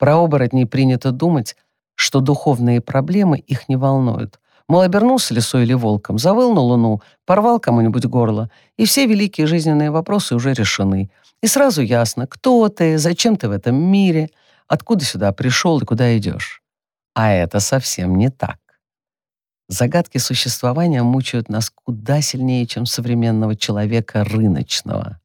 Про оборотней принято думать, что духовные проблемы их не волнуют. Мол, обернулся лисой или волком, завыл на луну, порвал кому-нибудь горло, и все великие жизненные вопросы уже решены. И сразу ясно, кто ты, зачем ты в этом мире, откуда сюда пришел и куда идешь. А это совсем не так. Загадки существования мучают нас куда сильнее, чем современного человека рыночного.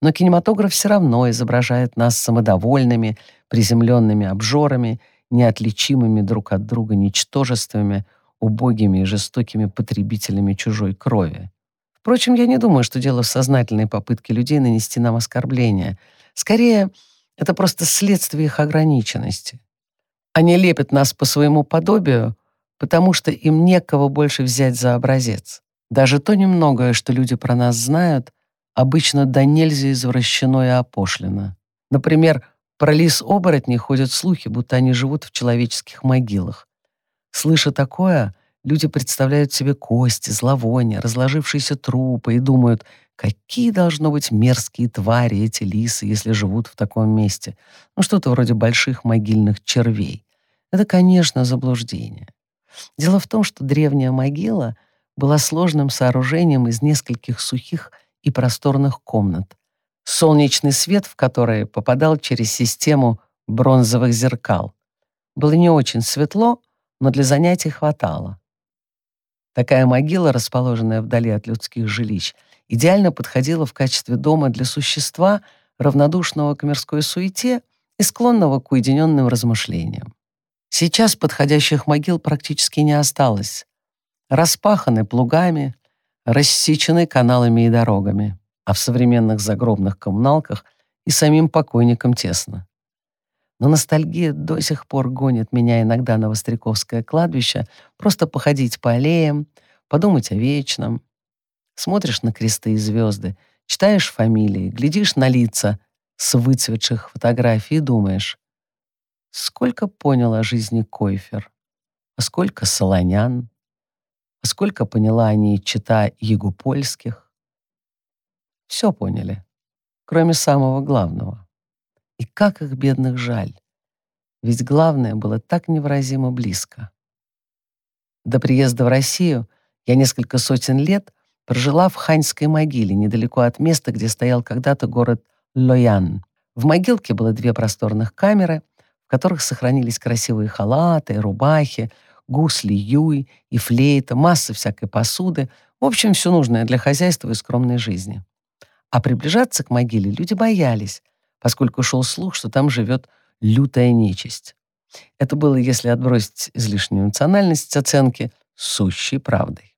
Но кинематограф все равно изображает нас самодовольными, приземленными обжорами, неотличимыми друг от друга ничтожествами, убогими и жестокими потребителями чужой крови. Впрочем, я не думаю, что дело в сознательной попытке людей нанести нам оскорбление. Скорее, это просто следствие их ограниченности. Они лепят нас по своему подобию, потому что им некого больше взять за образец. Даже то немногое, что люди про нас знают, обычно до нельзя извращено и опошлено. Например, про лис-оборотней ходят слухи, будто они живут в человеческих могилах. Слыша такое, люди представляют себе кости, зловония, разложившиеся трупы и думают, какие должно быть мерзкие твари эти лисы, если живут в таком месте. Ну, что-то вроде больших могильных червей. Это, конечно, заблуждение. Дело в том, что древняя могила была сложным сооружением из нескольких сухих и просторных комнат, солнечный свет в которые попадал через систему бронзовых зеркал. Было не очень светло, но для занятий хватало. Такая могила, расположенная вдали от людских жилищ, идеально подходила в качестве дома для существа, равнодушного к мирской суете и склонного к уединенным размышлениям. Сейчас подходящих могил практически не осталось. Распаханы плугами, рассечены каналами и дорогами а в современных загробных коммуналках и самим покойникам тесно. Но ностальгия до сих пор гонит меня иногда на Востряковское кладбище просто походить по аллеям, подумать о вечном. Смотришь на кресты и звезды, читаешь фамилии, глядишь на лица с выцветших фотографий и думаешь, сколько понял о жизни Койфер, а сколько Солонян, сколько поняла о ней чита Ягупольских, все поняли, кроме самого главного. И как их бедных жаль. Ведь главное было так невыразимо близко. До приезда в Россию я несколько сотен лет прожила в Ханьской могиле, недалеко от места, где стоял когда-то город Лоян. В могилке было две просторных камеры, в которых сохранились красивые халаты, рубахи, гусли, юй и флейта, масса всякой посуды, в общем, все нужное для хозяйства и скромной жизни. А приближаться к могиле люди боялись, поскольку шел слух, что там живет лютая нечисть. Это было, если отбросить излишнюю национальность оценки, сущей правдой.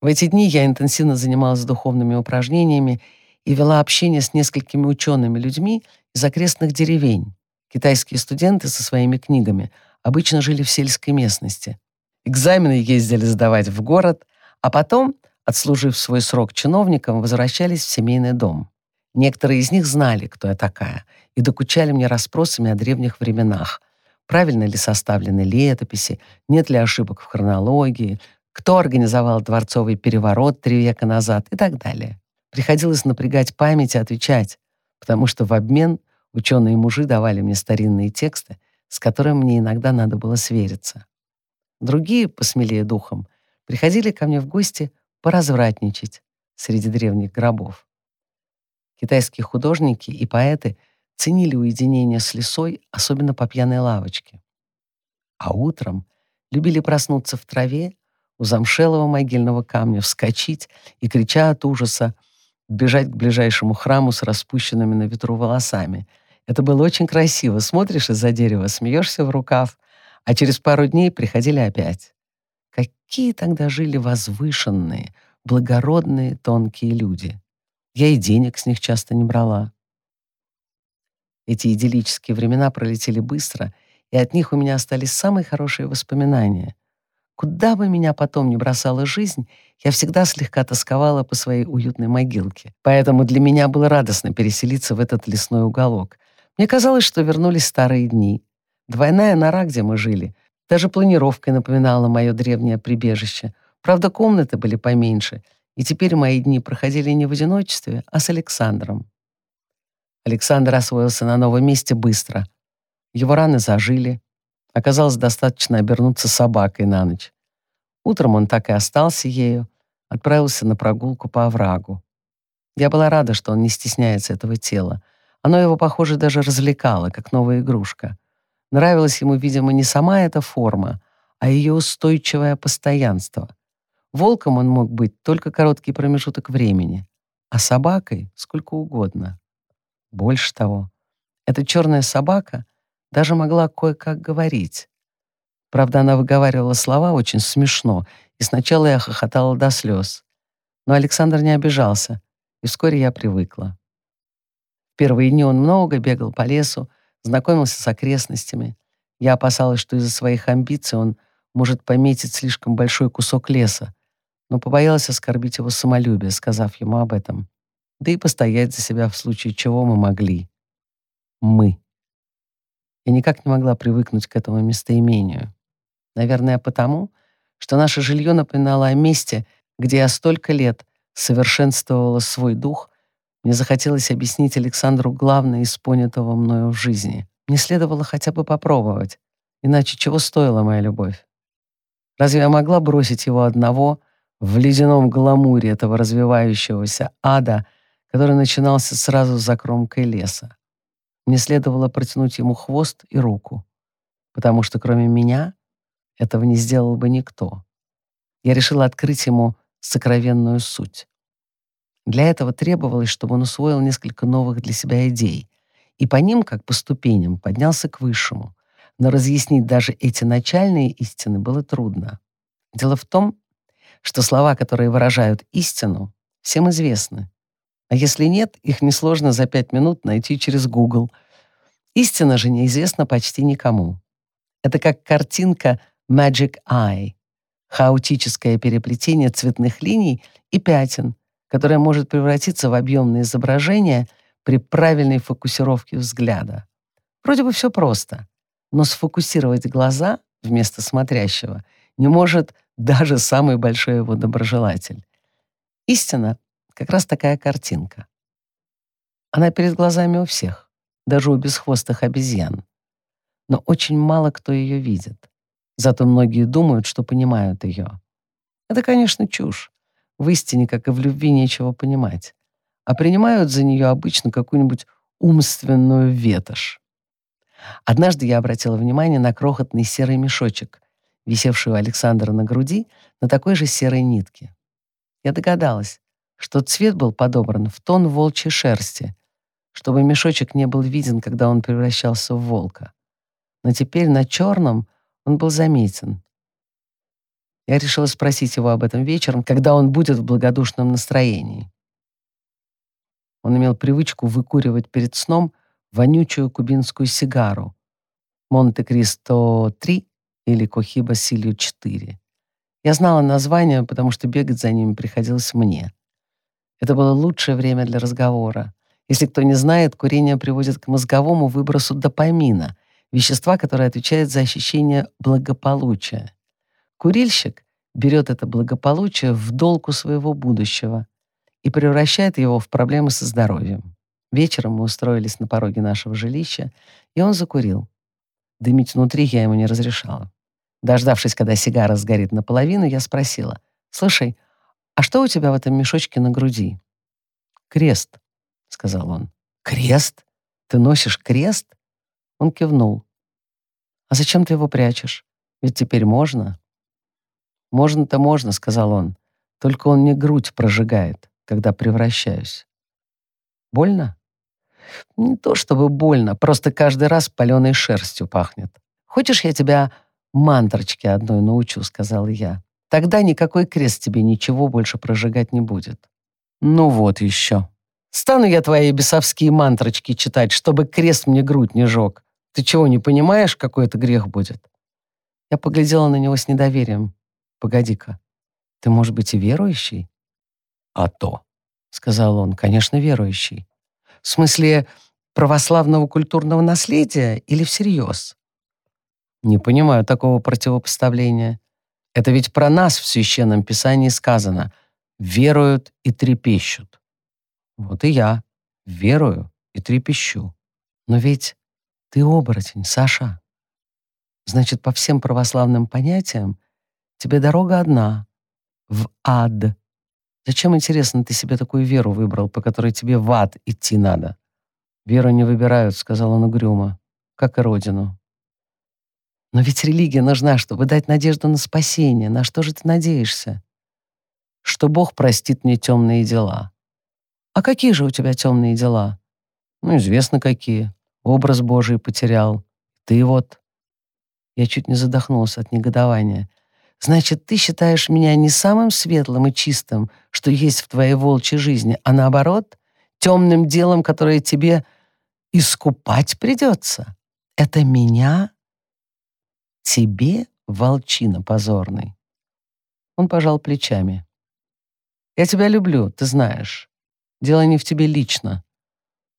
В эти дни я интенсивно занималась духовными упражнениями и вела общение с несколькими учеными людьми из окрестных деревень. Китайские студенты со своими книгами обычно жили в сельской местности. Экзамены ездили сдавать в город, а потом отслужив свой срок чиновникам, возвращались в семейный дом. Некоторые из них знали, кто я такая, и докучали мне расспросами о древних временах. Правильно ли составлены летописи, нет ли ошибок в хронологии, кто организовал дворцовый переворот три века назад и так далее. Приходилось напрягать память и отвечать, потому что в обмен ученые-мужи давали мне старинные тексты, с которыми мне иногда надо было свериться. Другие, посмелее духом, приходили ко мне в гости поразвратничать среди древних гробов. Китайские художники и поэты ценили уединение с лесой, особенно по пьяной лавочке. А утром любили проснуться в траве у замшелого могильного камня, вскочить и, крича от ужаса, бежать к ближайшему храму с распущенными на ветру волосами. Это было очень красиво. Смотришь из-за дерева, смеешься в рукав, а через пару дней приходили опять. Какие тогда жили возвышенные, благородные, тонкие люди. Я и денег с них часто не брала. Эти идиллические времена пролетели быстро, и от них у меня остались самые хорошие воспоминания. Куда бы меня потом ни бросала жизнь, я всегда слегка тосковала по своей уютной могилке. Поэтому для меня было радостно переселиться в этот лесной уголок. Мне казалось, что вернулись старые дни. Двойная нора, где мы жили, даже планировкой напоминала мое древнее прибежище. Правда, комнаты были поменьше, и теперь мои дни проходили не в одиночестве, а с Александром. Александр освоился на новом месте быстро. Его раны зажили. Оказалось, достаточно обернуться собакой на ночь. Утром он так и остался ею, отправился на прогулку по оврагу. Я была рада, что он не стесняется этого тела. Оно его, похоже, даже развлекало, как новая игрушка. Нравилась ему, видимо, не сама эта форма, а ее устойчивое постоянство. Волком он мог быть только короткий промежуток времени, а собакой — сколько угодно. Больше того, эта черная собака даже могла кое-как говорить. Правда, она выговаривала слова очень смешно, и сначала я хохотала до слез. Но Александр не обижался, и вскоре я привыкла. Первые дни он много бегал по лесу, знакомился с окрестностями. Я опасалась, что из-за своих амбиций он может пометить слишком большой кусок леса, но побоялась оскорбить его самолюбие, сказав ему об этом. Да и постоять за себя в случае чего мы могли. Мы. Я никак не могла привыкнуть к этому местоимению. Наверное, потому, что наше жилье напоминало о месте, где я столько лет совершенствовала свой дух, мне захотелось объяснить Александру главное из понятого мною в жизни. Мне следовало хотя бы попробовать, иначе чего стоила моя любовь? Разве я могла бросить его одного в ледяном гламуре этого развивающегося ада, который начинался сразу за кромкой леса? Мне следовало протянуть ему хвост и руку, потому что кроме меня этого не сделал бы никто. Я решила открыть ему сокровенную суть. Для этого требовалось, чтобы он усвоил несколько новых для себя идей, и по ним, как по ступеням, поднялся к высшему. Но разъяснить даже эти начальные истины было трудно. Дело в том, что слова, которые выражают истину, всем известны. А если нет, их несложно за пять минут найти через Google. Истина же неизвестна почти никому. Это как картинка Magic Eye, хаотическое переплетение цветных линий и пятен, которое может превратиться в объемное изображение при правильной фокусировке взгляда. Вроде бы все просто, но сфокусировать глаза вместо смотрящего не может даже самый большой его доброжелатель. Истина — как раз такая картинка. Она перед глазами у всех, даже у бесхвостых обезьян. Но очень мало кто ее видит. Зато многие думают, что понимают ее. Это, конечно, чушь. В истине, как и в любви, нечего понимать. А принимают за нее обычно какую-нибудь умственную ветошь. Однажды я обратила внимание на крохотный серый мешочек, висевший у Александра на груди на такой же серой нитке. Я догадалась, что цвет был подобран в тон волчьей шерсти, чтобы мешочек не был виден, когда он превращался в волка. Но теперь на черном он был заметен. Я решила спросить его об этом вечером, когда он будет в благодушном настроении. Он имел привычку выкуривать перед сном вонючую кубинскую сигару «Монте-Кристо-3» или «Кохиба Силью-4». Я знала название, потому что бегать за ними приходилось мне. Это было лучшее время для разговора. Если кто не знает, курение приводит к мозговому выбросу допамина, вещества, которое отвечает за ощущение благополучия. Курильщик берет это благополучие в долг у своего будущего и превращает его в проблемы со здоровьем. Вечером мы устроились на пороге нашего жилища, и он закурил. Дымить внутри я ему не разрешала. Дождавшись, когда сигара сгорит наполовину, я спросила, «Слушай, а что у тебя в этом мешочке на груди?» «Крест», — сказал он. «Крест? Ты носишь крест?» Он кивнул. «А зачем ты его прячешь? Ведь теперь можно». «Можно-то можно», — сказал он. «Только он не грудь прожигает, когда превращаюсь». «Больно?» «Не то чтобы больно, просто каждый раз паленой шерстью пахнет. Хочешь, я тебя мантрочке одной научу», — сказал я. «Тогда никакой крест тебе ничего больше прожигать не будет». «Ну вот еще. Стану я твои бесовские мантрочки читать, чтобы крест мне грудь не жег. Ты чего, не понимаешь, какой это грех будет?» Я поглядела на него с недоверием. «Погоди-ка, ты, может быть, и верующий?» «А то», — сказал он, — «конечно, верующий. В смысле православного культурного наследия или всерьез?» «Не понимаю такого противопоставления. Это ведь про нас в Священном Писании сказано «веруют и трепещут». Вот и я верую и трепещу. Но ведь Ты оборотень, Саша. Значит, по всем православным понятиям тебе дорога одна — в ад. Зачем, интересно, ты себе такую веру выбрал, по которой тебе в ад идти надо? Веру не выбирают, сказал он угрюмо, как и родину. Но ведь религия нужна, чтобы дать надежду на спасение. На что же ты надеешься? Что Бог простит мне темные дела. А какие же у тебя темные дела? Ну, известно какие. Образ Божий потерял. Ты вот. Я чуть не задохнулся от негодования. Значит, ты считаешь меня не самым светлым и чистым, что есть в твоей волчьей жизни, а наоборот, темным делом, которое тебе искупать придется. Это меня? Тебе, волчина позорный. Он пожал плечами. Я тебя люблю, ты знаешь. Дело не в тебе лично.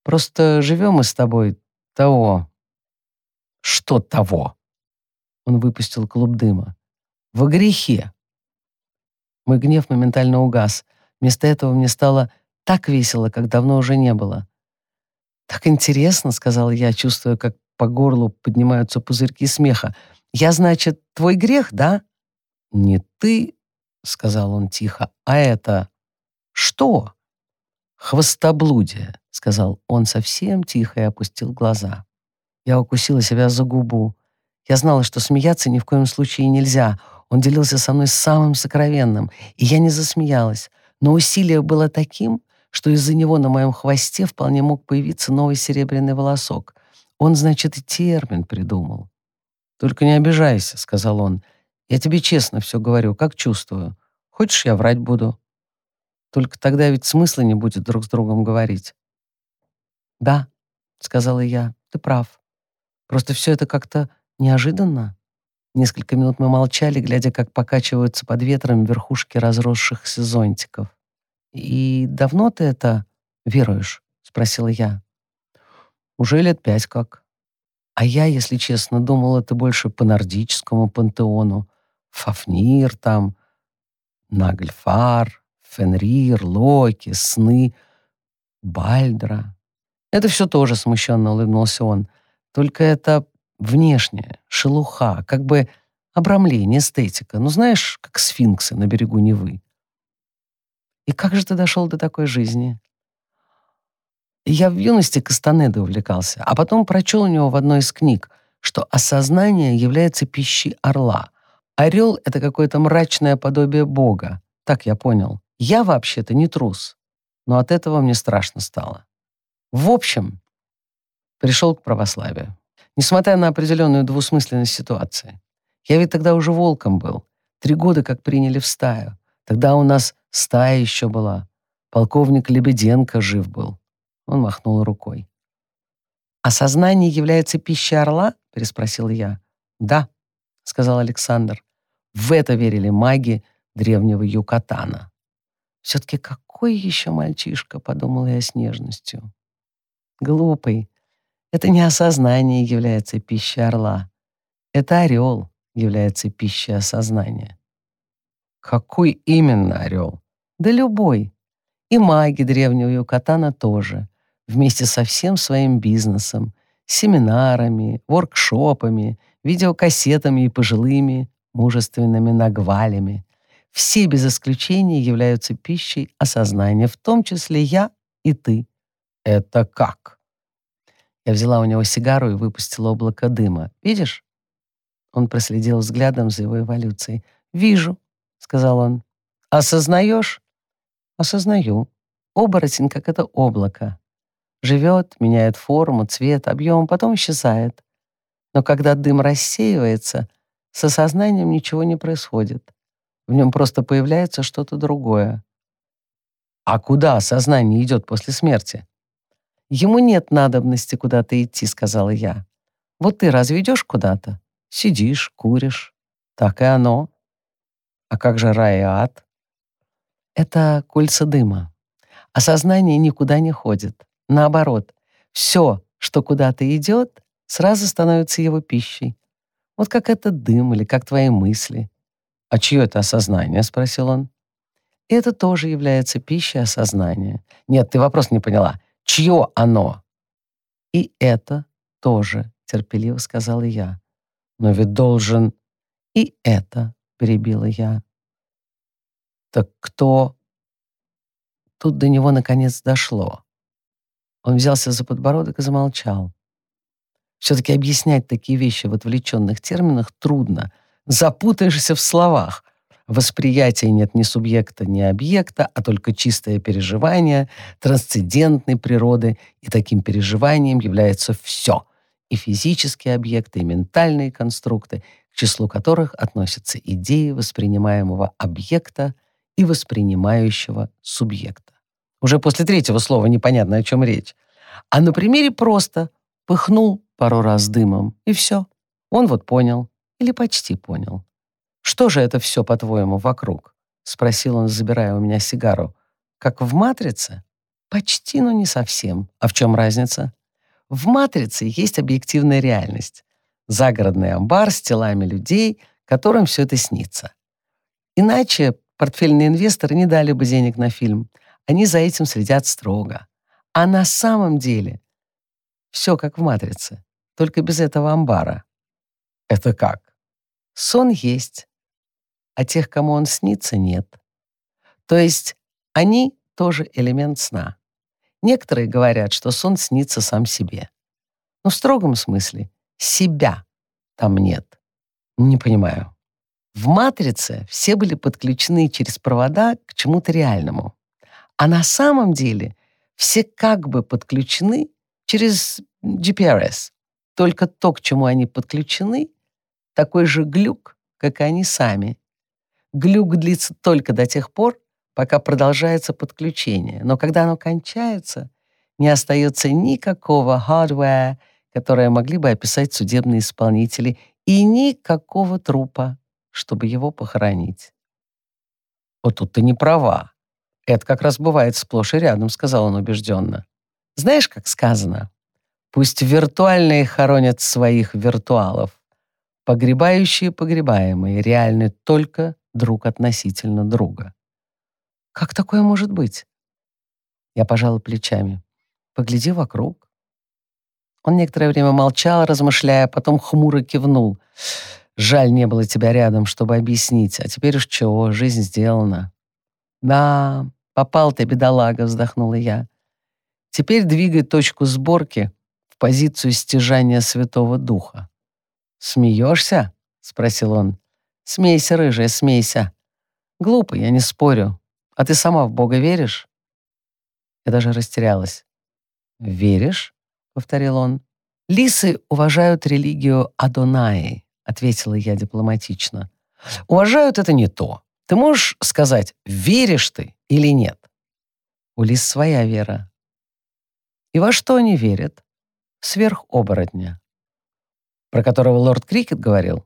Просто живем мы с тобой того. Что того? Он выпустил клуб дыма. Во грехе. Мой гнев моментально угас. Вместо этого мне стало так весело, как давно уже не было. «Так интересно», — сказал я, чувствуя, как по горлу поднимаются пузырьки смеха. «Я, значит, твой грех, да?» «Не ты», — сказал он тихо, — «а это...» «Что?» «Хвостоблудие», — сказал он совсем тихо и опустил глаза. Я укусила себя за губу. Я знала, что смеяться ни в коем случае нельзя. Он делился со мной самым сокровенным, и я не засмеялась. Но усилие было таким, что из-за него на моем хвосте вполне мог появиться новый серебряный волосок. Он, значит, и термин придумал. «Только не обижайся», — сказал он. «Я тебе честно все говорю, как чувствую. Хочешь, я врать буду?» Только тогда ведь смысла не будет друг с другом говорить. «Да», — сказала я, — «ты прав. Просто все это как-то неожиданно». Несколько минут мы молчали, глядя, как покачиваются под ветром верхушки разросшихся зонтиков. «И давно ты это веруешь?» — спросила я. «Уже лет пять как». А я, если честно, думал, это больше по нордическому пантеону. Фафнир там, Нагльфар, Фенрир, Локи, сны, Бальдра. Это все тоже смущенно улыбнулся он. Только это внешнее, шелуха, как бы обрамление, эстетика. Ну, знаешь, как сфинксы на берегу Невы. И как же ты дошел до такой жизни? Я в юности Кастанедой увлекался, а потом прочел у него в одной из книг, что осознание является пищей орла. Орел — это какое-то мрачное подобие Бога. Так я понял. Я вообще-то не трус, но от этого мне страшно стало. В общем, пришел к православию. Несмотря на определенную двусмысленность ситуации. Я ведь тогда уже волком был. Три года как приняли в стаю. Тогда у нас стая еще была. Полковник Лебеденко жив был. Он махнул рукой. «А сознание является пищей орла?» — переспросил я. «Да», — сказал Александр. В это верили маги древнего Юкатана. «Все-таки какой еще мальчишка?» — подумал я с нежностью. «Глупый. Это не осознание является пищей орла. Это орел является пищей осознания». «Какой именно орел?» «Да любой. И маги древнего Юкатана тоже, вместе со всем своим бизнесом, семинарами, воркшопами, видеокассетами и пожилыми мужественными нагвалями, все без исключения являются пищей осознания, в том числе я и ты. Это как? Я взяла у него сигару и выпустила облако дыма. Видишь? Он проследил взглядом за его эволюцией. «Вижу», — сказал он. «Осознаешь?» «Осознаю. Оборотень, как это облако. Живет, меняет форму, цвет, объем, потом исчезает. Но когда дым рассеивается, с осознанием ничего не происходит. В нем просто появляется что-то другое. А куда сознание идет после смерти? Ему нет надобности куда-то идти, сказала я. Вот ты разве идешь куда-то? Сидишь, куришь. Так и оно. А как же рай и ад? Это кольца дыма. А сознание никуда не ходит. Наоборот, все, что куда-то идет, сразу становится его пищей. Вот как этот дым или как твои мысли. «А чье это осознание?» — спросил он. «Это тоже является пищей осознания». «Нет, ты вопрос не поняла. Чье оно?» «И это тоже — терпеливо сказала я. «Но ведь должен...» «И это», — перебила я. «Так кто...» Тут до него наконец дошло. Он взялся за подбородок и замолчал. Все-таки объяснять такие вещи в отвлеченных терминах трудно. Запутаешься в словах. Восприятия нет ни субъекта, ни объекта, а только чистое переживание трансцендентной природы, и таким переживанием является все — и физические объекты, и ментальные конструкты, к числу которых относятся идеи воспринимаемого объекта и воспринимающего субъекта. Уже после третьего слова непонятно, о чем речь. А на примере просто пыхнул пару раз дымом, и все. Он вот понял, или почти понял. «Что же это все, по-твоему, вокруг?» — спросил он, забирая у меня сигару. «Как в «Матрице»?» «Почти, но не совсем. А в чем разница?» «В «Матрице» есть объективная реальность. Загородный амбар с телами людей, которым все это снится. Иначе портфельные инвесторы не дали бы денег на фильм. Они за этим следят строго. А на самом деле все как в «Матрице», только без этого амбара. Это как? Сон есть, а тех, кому он снится, нет. То есть они тоже элемент сна. Некоторые говорят, что сон снится сам себе. Но в строгом смысле себя там нет. Не понимаю. В «Матрице» все были подключены через провода к чему-то реальному. А на самом деле все как бы подключены через GPRS. Только то, к чему они подключены, такой же глюк, как и они сами. Глюк длится только до тех пор, пока продолжается подключение. Но когда оно кончается, не остается никакого hardware, которое могли бы описать судебные исполнители, и никакого трупа, чтобы его похоронить. «Вот тут ты не права. Это как раз бывает сплошь и рядом», — сказал он убежденно. «Знаешь, как сказано? Пусть виртуальные хоронят своих виртуалов. Погребающие погребаемые реальны только друг относительно друга. Как такое может быть? Я пожала плечами. Погляди вокруг. Он некоторое время молчал, размышляя, потом хмуро кивнул. Жаль, не было тебя рядом, чтобы объяснить. А теперь уж чего, жизнь сделана. Да, попал ты, бедолага, вздохнула я. Теперь двигай точку сборки в позицию стяжания Святого Духа. «Смеешься?» — спросил он. «Смейся, рыжая, смейся. Глупо, я не спорю. А ты сама в Бога веришь?» Я даже растерялась. «Веришь?» — повторил он. «Лисы уважают религию Адонаи», — ответила я дипломатично. «Уважают — это не то. Ты можешь сказать, веришь ты или нет?» У лис своя вера. И во что они верят? Сверхоборотня про которого лорд Крикет говорил?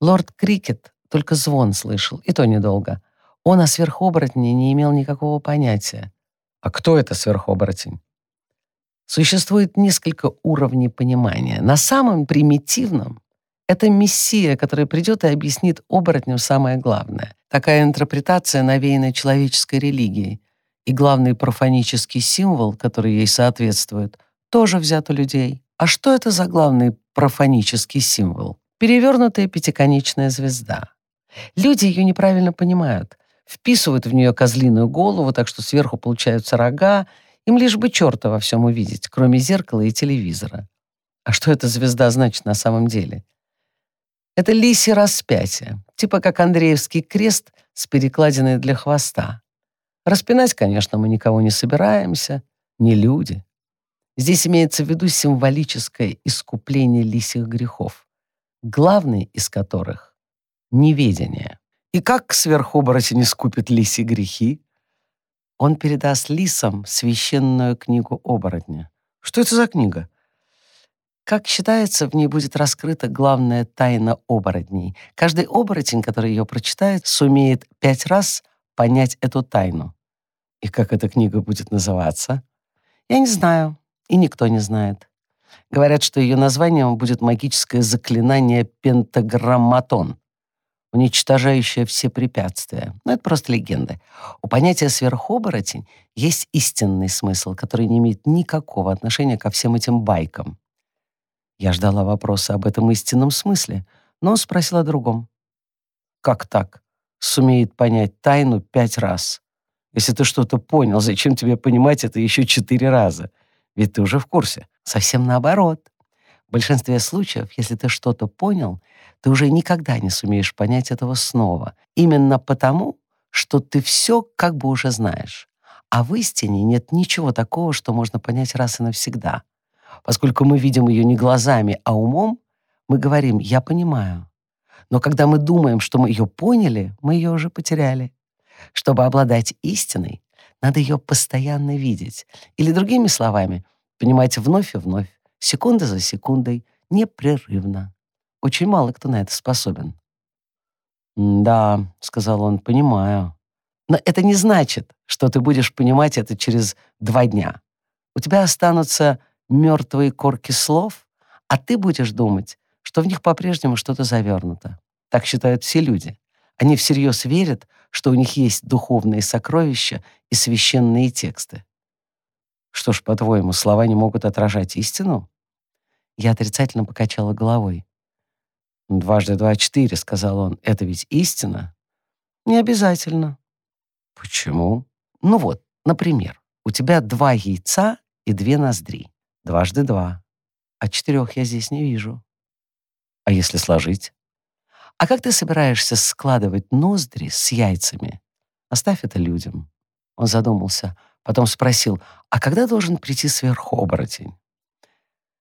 Лорд Крикет только звон слышал, и то недолго. Он о сверхоборотне не имел никакого понятия. А кто это сверхоборотень? Существует несколько уровней понимания. На самом примитивном это мессия, который придет и объяснит оборотням самое главное. Такая интерпретация навеяна человеческой религией. И главный профанический символ, который ей соответствует, тоже взят у людей. А что это за главный профанический символ. Перевернутая пятиконечная звезда. Люди ее неправильно понимают. Вписывают в нее козлиную голову, так что сверху получаются рога. Им лишь бы черта во всем увидеть, кроме зеркала и телевизора. А что эта звезда значит на самом деле? Это лисье распятие, типа как Андреевский крест с перекладиной для хвоста. Распинать, конечно, мы никого не собираемся, не люди. Здесь имеется в виду символическое искупление лисих грехов, главный из которых — неведение. И как сверхоборотень искупит лиси грехи? Он передаст лисам священную книгу оборотня. Что это за книга? Как считается, в ней будет раскрыта главная тайна оборотней. Каждый оборотень, который ее прочитает, сумеет пять раз понять эту тайну. И как эта книга будет называться? Я не знаю и никто не знает. Говорят, что ее названием будет магическое заклинание «Пентаграмматон», уничтожающее все препятствия. Но это просто легенда. У понятия «сверхоборотень» есть истинный смысл, который не имеет никакого отношения ко всем этим байкам. Я ждала вопроса об этом истинном смысле, но он спросил о другом. «Как так? Сумеет понять тайну пять раз. Если ты что-то понял, зачем тебе понимать это еще четыре раза? Ведь ты уже в курсе. Совсем наоборот. В большинстве случаев, если ты что-то понял, ты уже никогда не сумеешь понять этого снова. Именно потому, что ты все как бы уже знаешь. А в истине нет ничего такого, что можно понять раз и навсегда. Поскольку мы видим ее не глазами, а умом, мы говорим «я понимаю». Но когда мы думаем, что мы ее поняли, мы ее уже потеряли. Чтобы обладать истиной, надо ее постоянно видеть. Или другими словами, понимать вновь и вновь, секунда за секундой, непрерывно. Очень мало кто на это способен. «Да», — сказал он, — «понимаю». Но это не значит, что ты будешь понимать это через два дня. У тебя останутся мертвые корки слов, а ты будешь думать, что в них по-прежнему что-то завернуто. Так считают все люди. Они всерьез верят, что у них есть духовные сокровища и священные тексты. Что ж, по-твоему, слова не могут отражать истину? Я отрицательно покачала головой. «Дважды два — четыре», — сказал он. «Это ведь истина?» «Не обязательно». «Почему?» «Ну вот, например, у тебя два яйца и две ноздри. Дважды два. А четырех я здесь не вижу». «А если сложить?» «А как ты собираешься складывать ноздри с яйцами?» «Оставь это людям». Он задумался, потом спросил, «А когда должен прийти сверхоборотень?»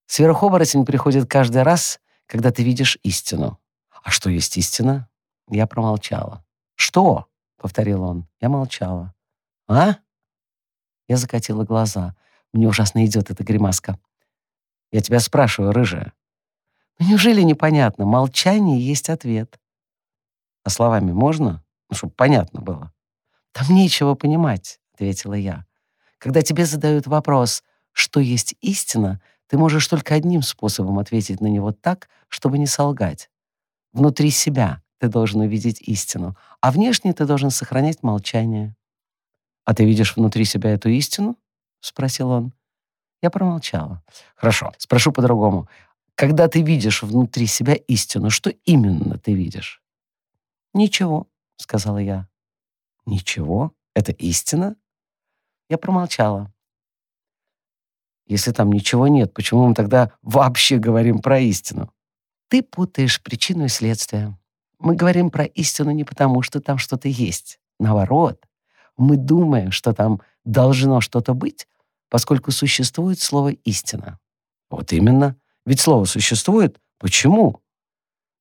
«Сверхоборотень приходит каждый раз, когда ты видишь истину». «А что есть истина?» Я промолчала. «Что?» — повторил он. Я молчала. «А?» Я закатила глаза. Мне ужасно идет эта гримаска. «Я тебя спрашиваю, рыжая». Ну, неужели непонятно? Молчание есть ответ. А словами можно? Ну, чтобы понятно было. Там нечего понимать, ответила я. Когда тебе задают вопрос, что есть истина, ты можешь только одним способом ответить на него так, чтобы не солгать. Внутри себя ты должен увидеть истину, а внешне ты должен сохранять молчание. «А ты видишь внутри себя эту истину?» — спросил он. Я промолчала. «Хорошо, спрошу по-другому. Когда ты видишь внутри себя истину, что именно ты видишь?» «Ничего», — сказала я. «Ничего? Это истина?» Я промолчала. «Если там ничего нет, почему мы тогда вообще говорим про истину?» «Ты путаешь причину и следствие. Мы говорим про истину не потому, что там что-то есть. Наоборот, мы думаем, что там должно что-то быть, поскольку существует слово «истина». Вот именно. Ведь слово существует. Почему?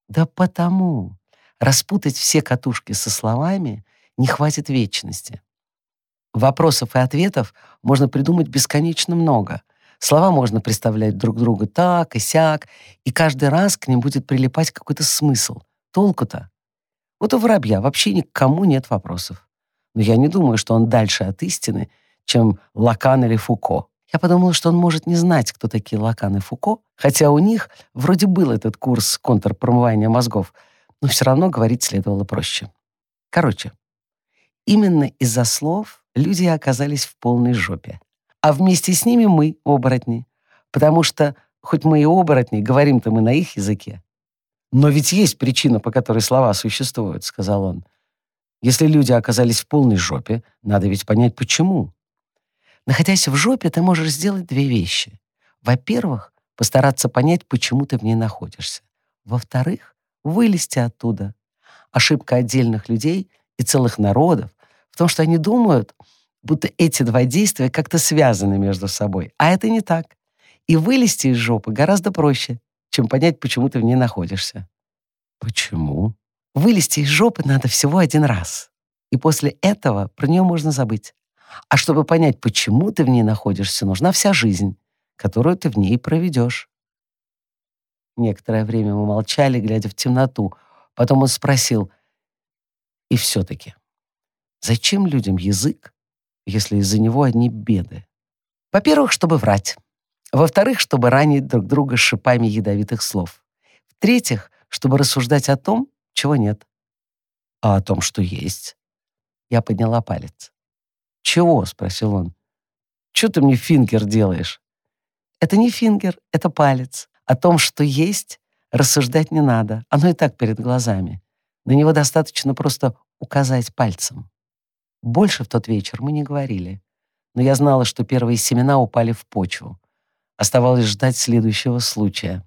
Да потому. Распутать все катушки со словами не хватит вечности. Вопросов и ответов можно придумать бесконечно много. Слова можно представлять друг друга так и сяк, и каждый раз к ним будет прилипать какой-то смысл — Толку-то? Вот у воробья вообще никому нет вопросов. Но я не думаю, что он дальше от истины, чем Лакан или Фуко. Я подумала, что он может не знать, кто такие Лакан и Фуко, хотя у них вроде был этот курс контрпромывания мозгов, но все равно говорить следовало проще. Короче, именно из-за слов люди оказались в полной жопе. А вместе с ними мы, оборотни. Потому что, хоть мы и оборотни, говорим-то мы на их языке, «Но ведь есть причина, по которой слова существуют», — сказал он. «Если люди оказались в полной жопе, надо ведь понять, почему». Находясь в жопе, ты можешь сделать две вещи. Во-первых, постараться понять, почему ты в ней находишься. Во-вторых, вылезти оттуда. Ошибка отдельных людей и целых народов в том, что они думают, будто эти два действия как-то связаны между собой. А это не так. И вылезти из жопы гораздо проще, чем понять, почему ты в ней находишься. Почему? Вылезти из жопы надо всего один раз. И после этого про нее можно забыть. А чтобы понять, почему ты в ней находишься, нужна вся жизнь, которую ты в ней проведешь. Некоторое время мы молчали, глядя в темноту. Потом он спросил, и все-таки, зачем людям язык, если из-за него одни беды? Во-первых, чтобы врать. Во-вторых, чтобы ранить друг друга шипами ядовитых слов. В-третьих, чтобы рассуждать о том, чего нет. А о том, что есть? Я подняла палец. «Чего?» — спросил он. «Чего ты мне фингер делаешь?» «Это не фингер, это палец. О том, что есть, рассуждать не надо. Оно и так перед глазами. На него достаточно просто указать пальцем. Больше в тот вечер мы не говорили. Но я знала, что первые семена упали в почву. Оставалось ждать следующего случая.